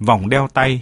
vòng đeo tay,